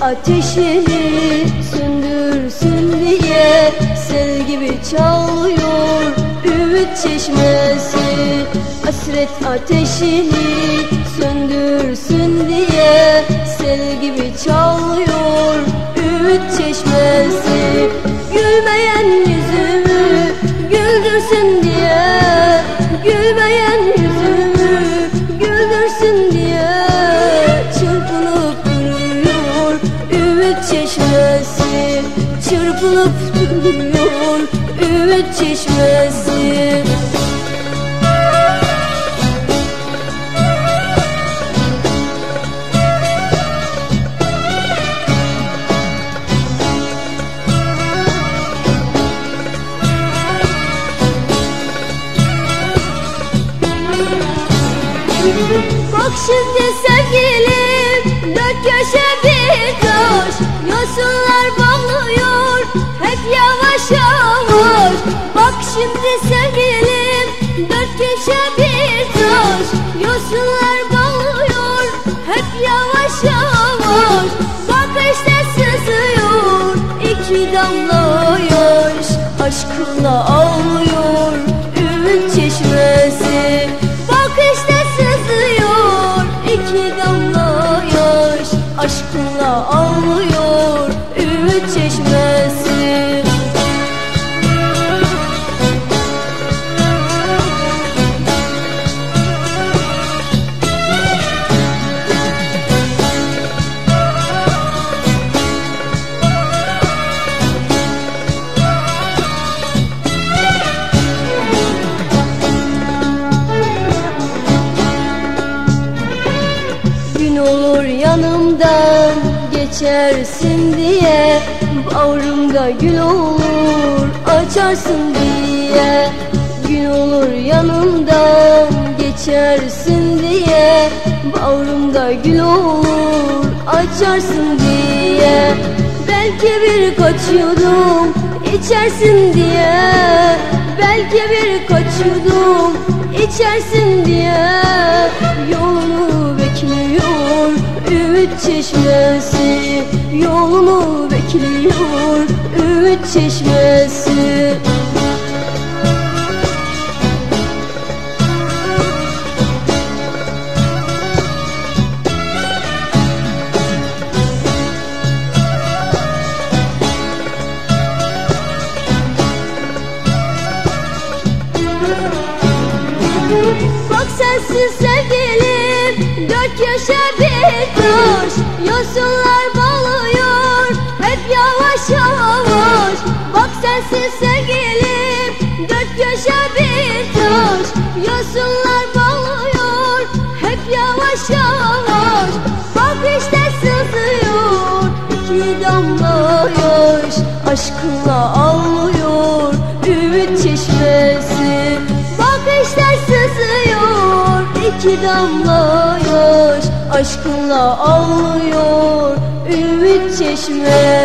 ateşini söndürsün diye Sel gibi çalıyor ümit çeşmesi. Hasret ateşini söndürsün diye Sel gibi çalıyor Çırpınıp duruyor ümit çeşmesi. Bak şimdi sevgilim dört köşe bir taş. Yosunlar Bak şimdi sevgilim dört köşe bir taş. Yosunlar bağlıyor hep yavaş yavaş. Bak işte sızıyor iki damla yaş. Aşkınla ağlıyor ümit çeşmesi. Bak işte sızıyor iki damla yaş. Aşkınla ağlıyor yanımdan geçersin diye Bağrımda gül olur açarsın diye Gün olur yanımdan geçersin diye Bağrımda gül olur açarsın diye Belki birkaç yudum içersin diye Belki birkaç yudum içersin diye ümit çeşmesi Yolunu bekliyor. Ümit çeşmesi. Bak sensiz sevgilim Dört köşe bir taş Yosunlar bağlıyor Hep yavaş yavaş Bak sensiz sevgilim. Dört köşe bir taş Yosunlar bağlıyor Hep yavaş yavaş Bak işte sızıyor iki damla yaş Aşkınla ağlıyor iki damla yaş Aşkınla ağlıyor. Ümit çeşmesi